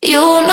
I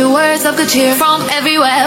words of good cheer from everywhere.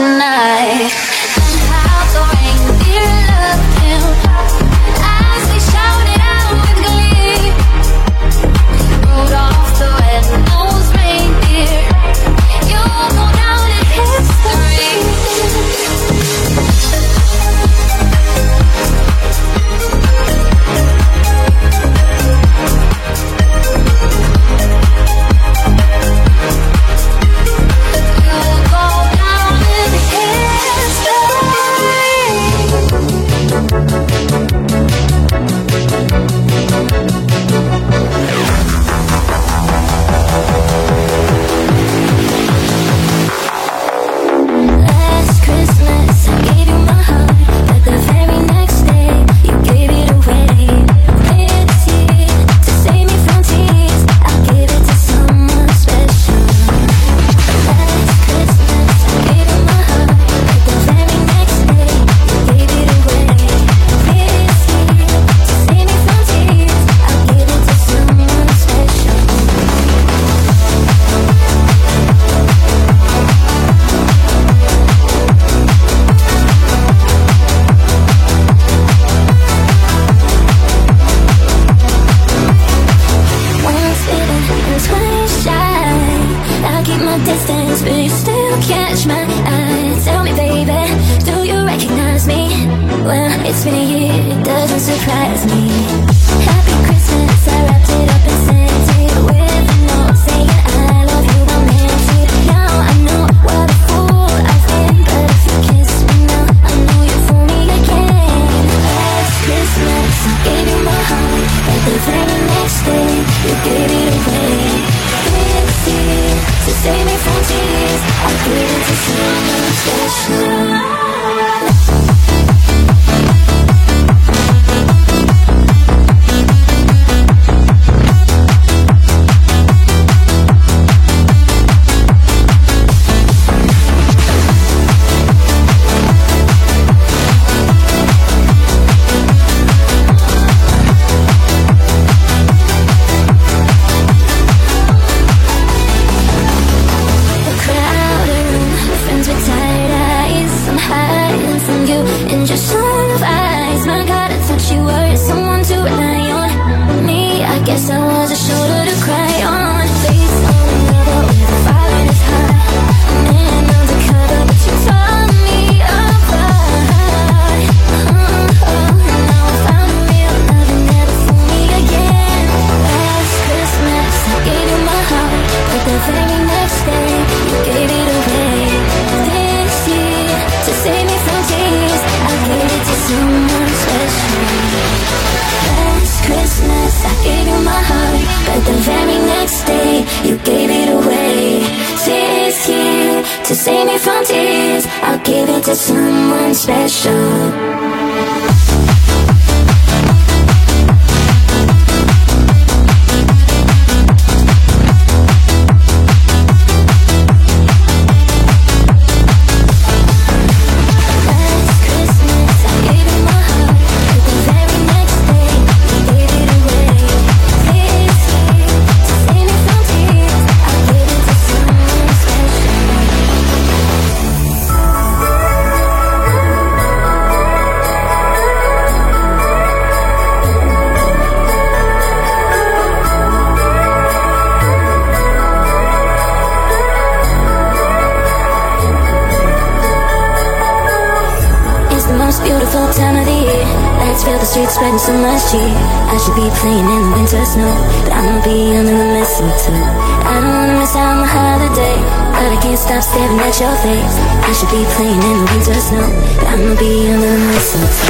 tonight. should be playing in the winter snow, but I'ma be under the mistletoe. I don't wanna miss out on my holiday, but I can't stop staring at your face. I should be playing in the winter snow, but I'ma be under the mistletoe.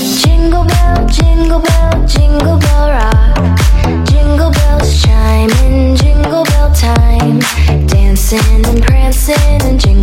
you close. Make sure that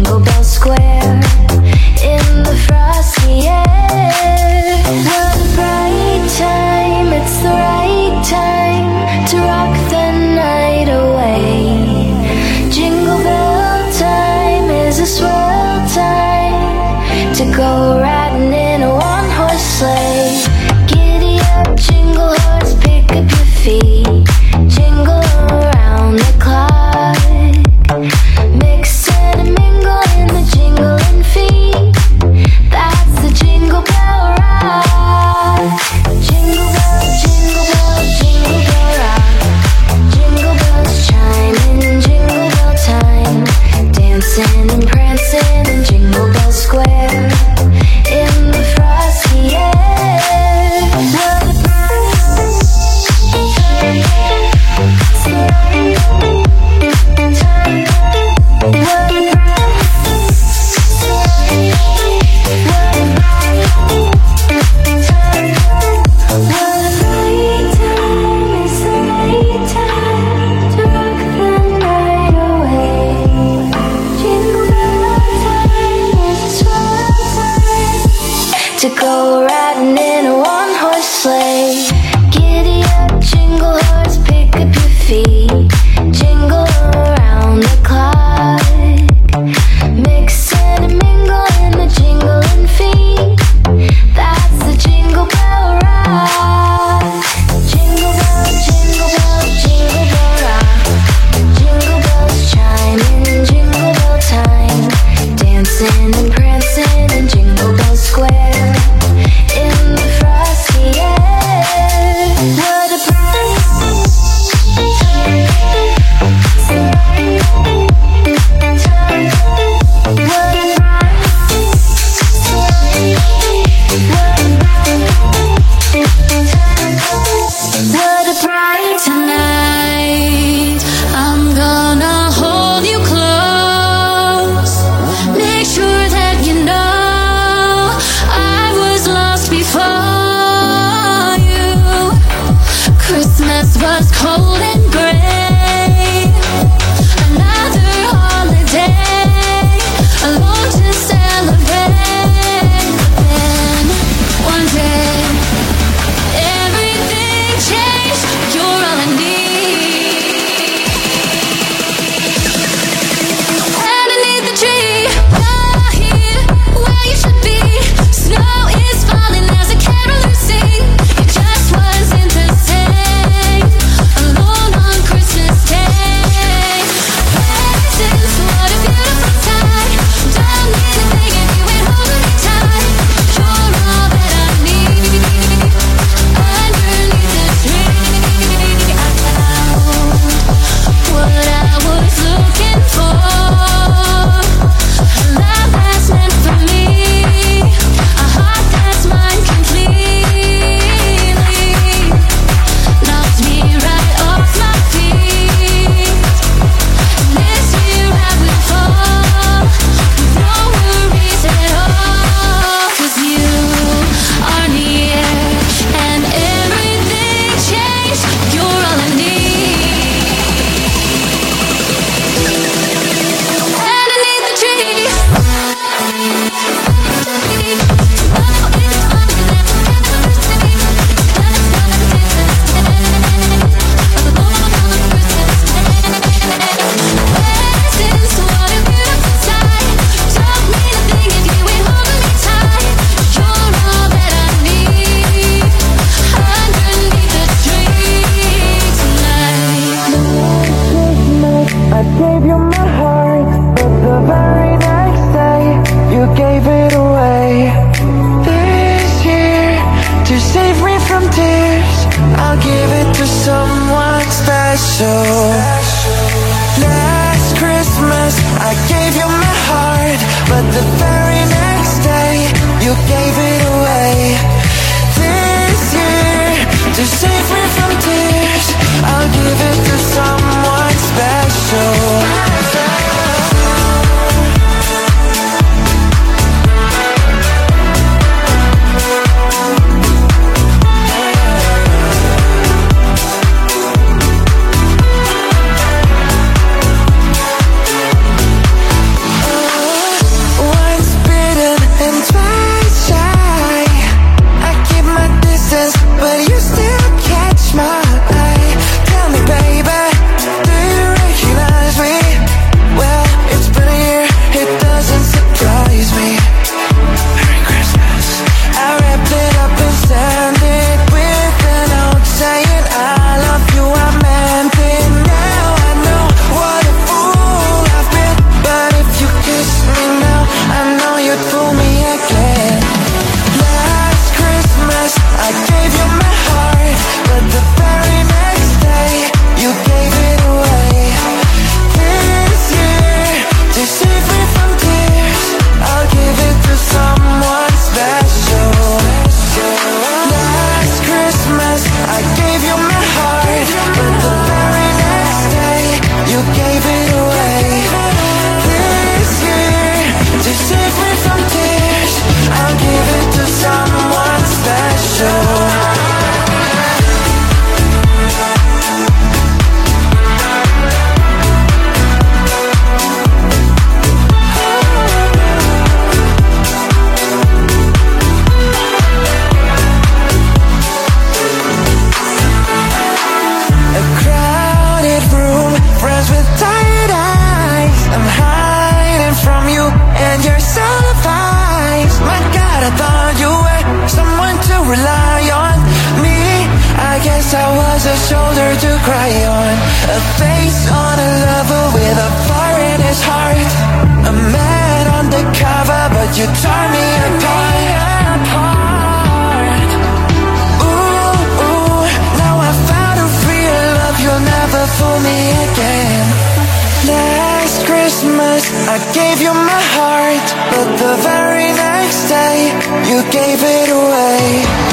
my heart, but the very next day you gave it away.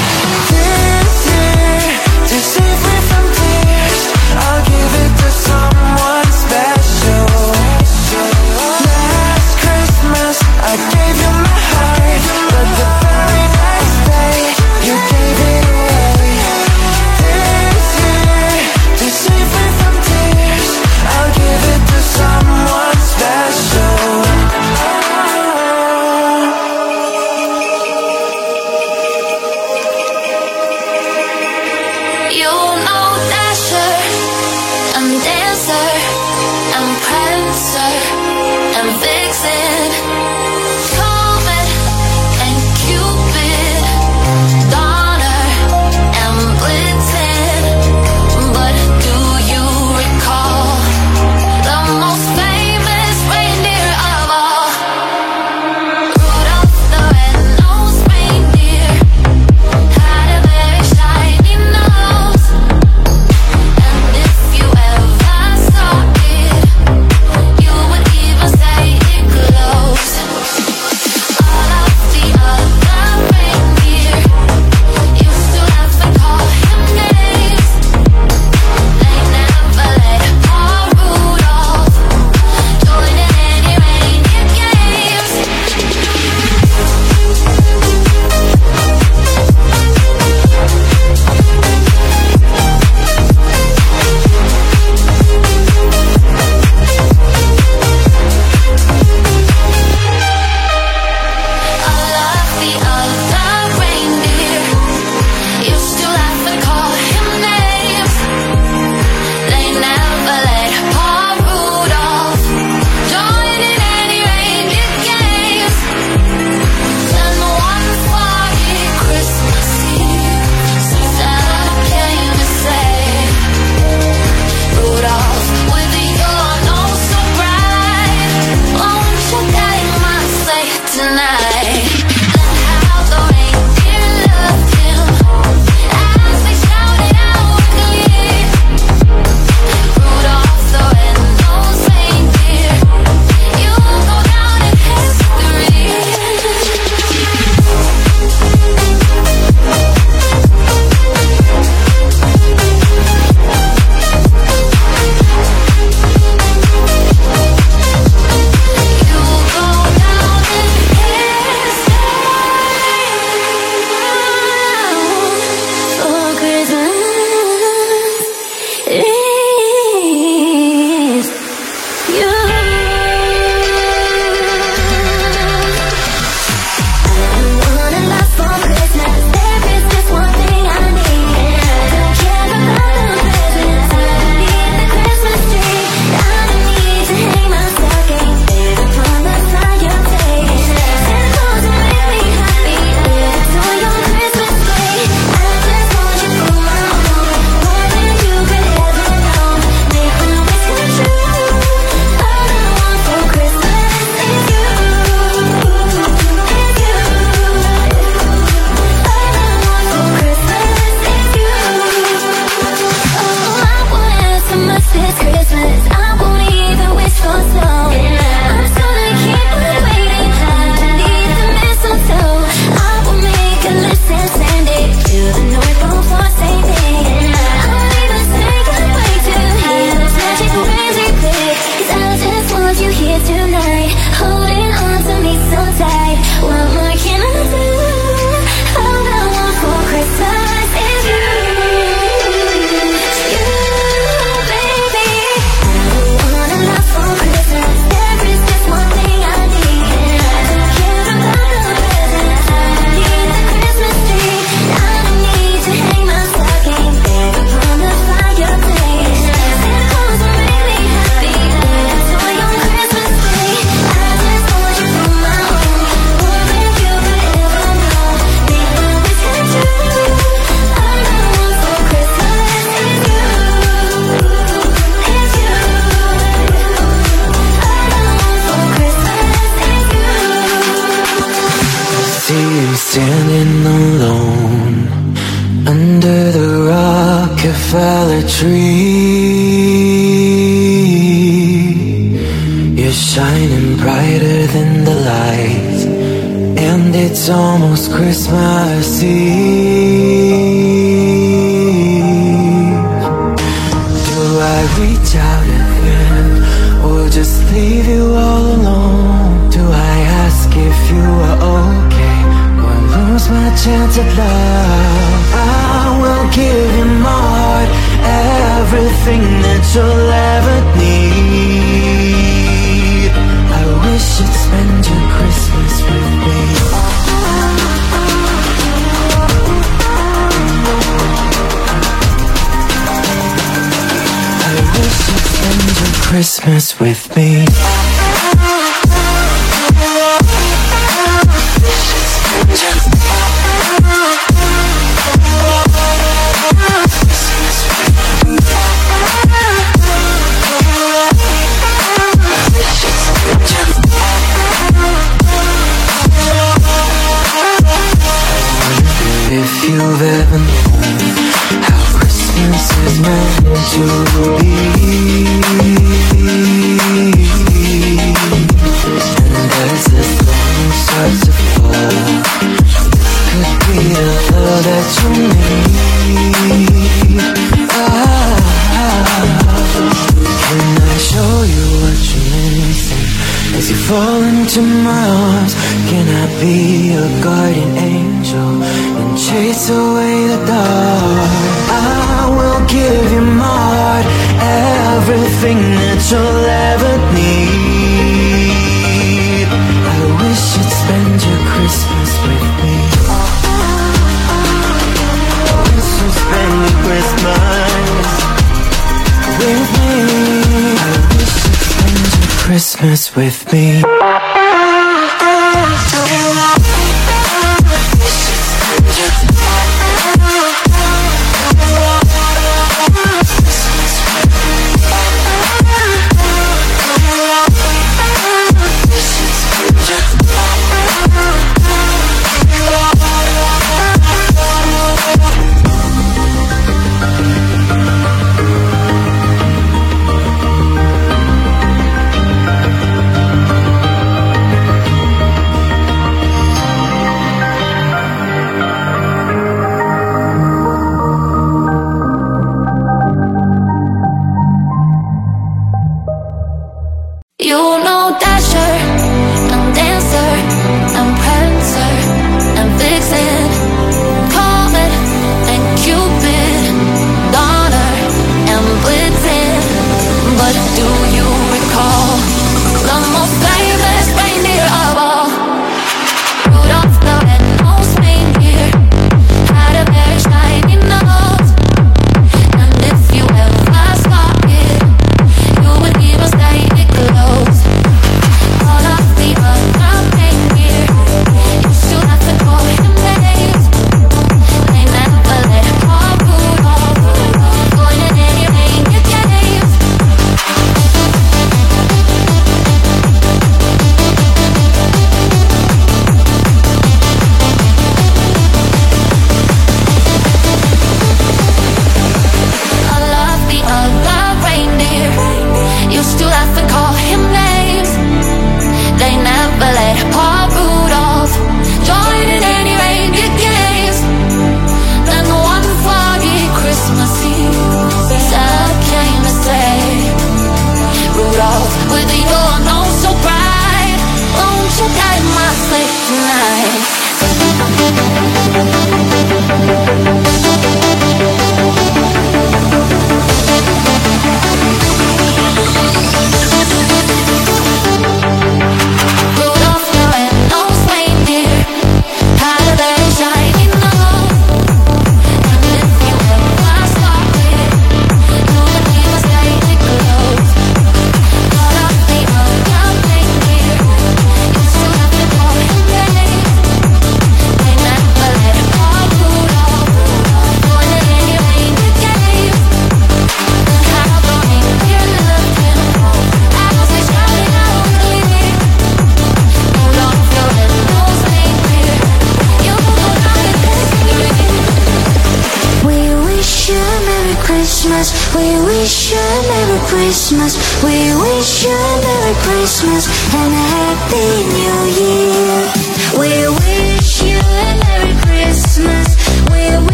You know that's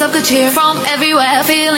of good cheer from everywhere, filling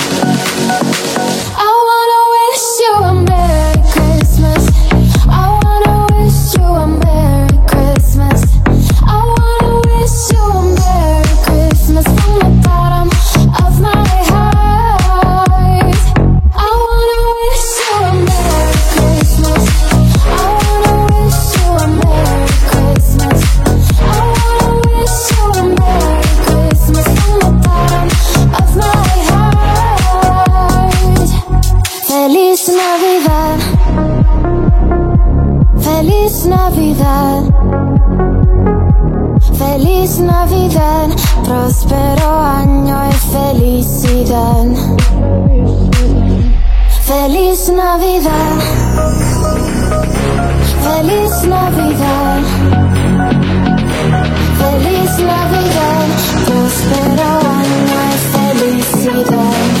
Feliz Navidad. Feliz Navidad. Feliz Navidad. Próspero año y felicidad.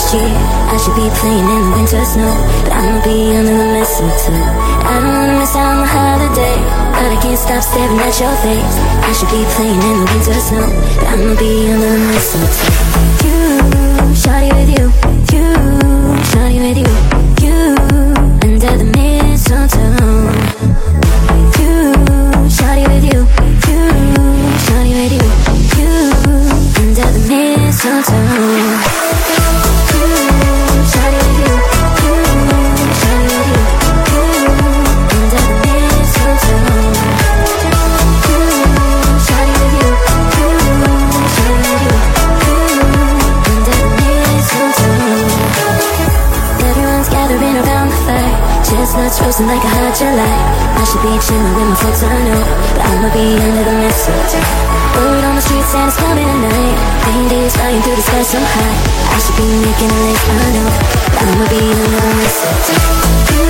last year. I should be playing in the winter snow But I'ma be under the mistletoe I don't wanna miss out on the holiday But I can't stop staring at your face. I should be playing in the winter snow But I'ma be under the mistletoe You, shawty with you. Seem like a hot July I should be chilling with my folks, I know. But I'ma be under the mistletoe Word on the streets and it's coming at night. Reindeer's flying through the sky so high. I should be making a list, I know. But I'ma be under the mistletoe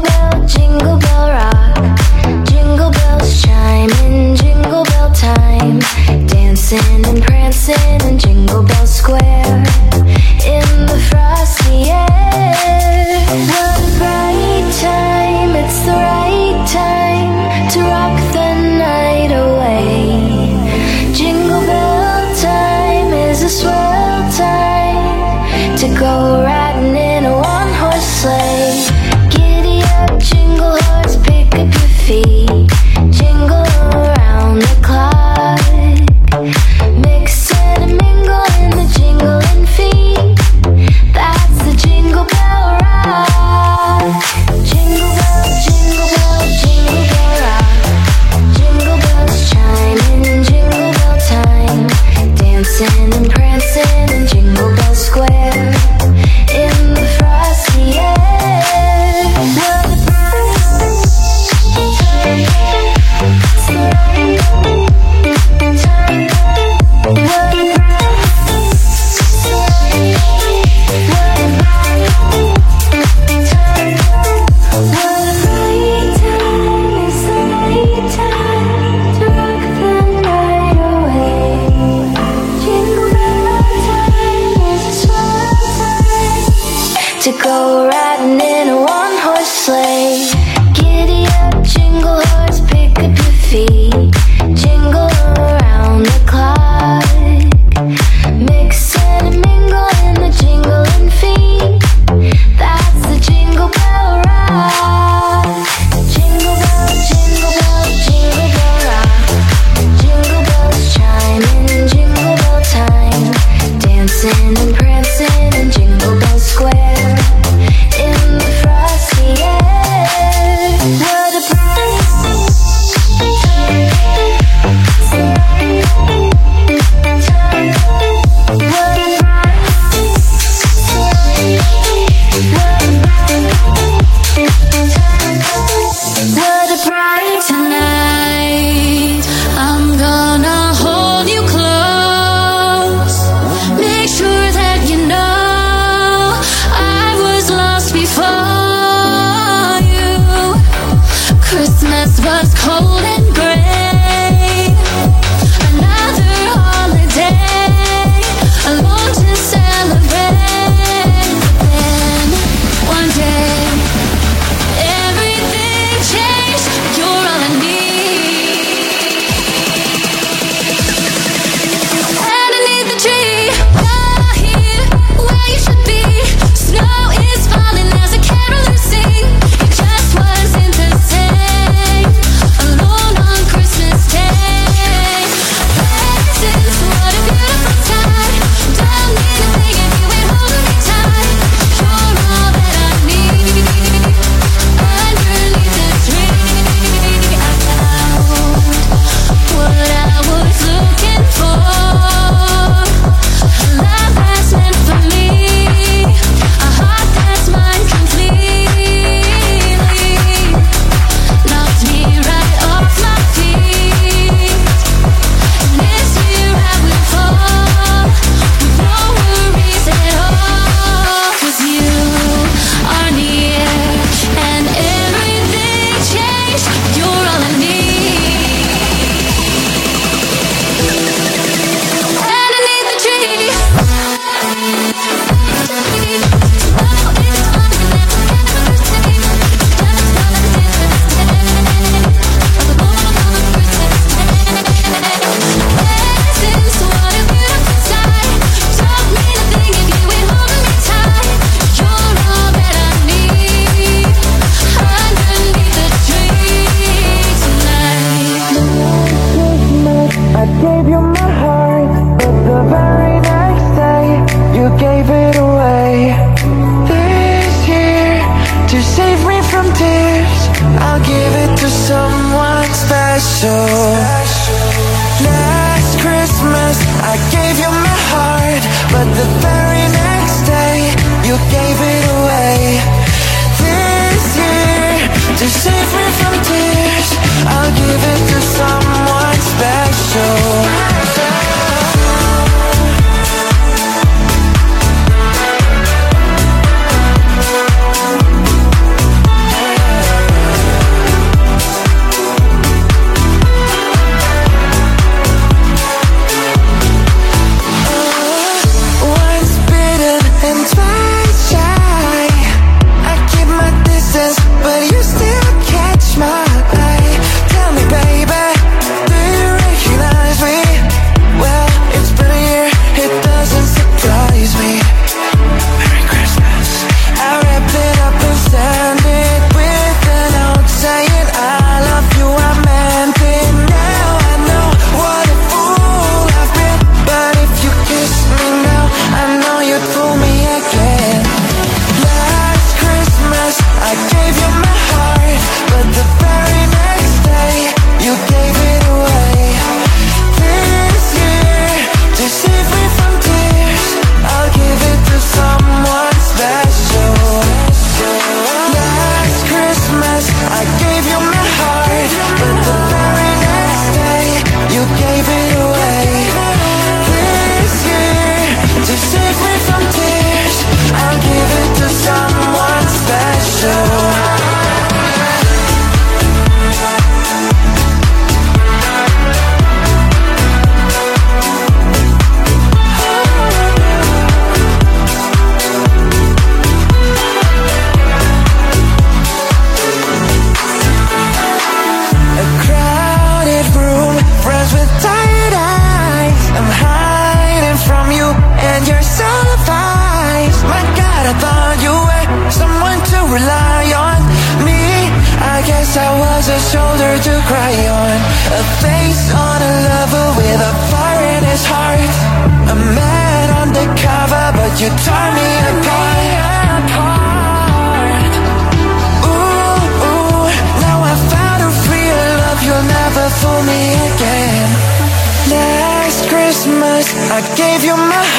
dancing and prancing and jingling.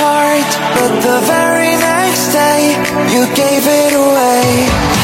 heart, but the very next day you gave it away.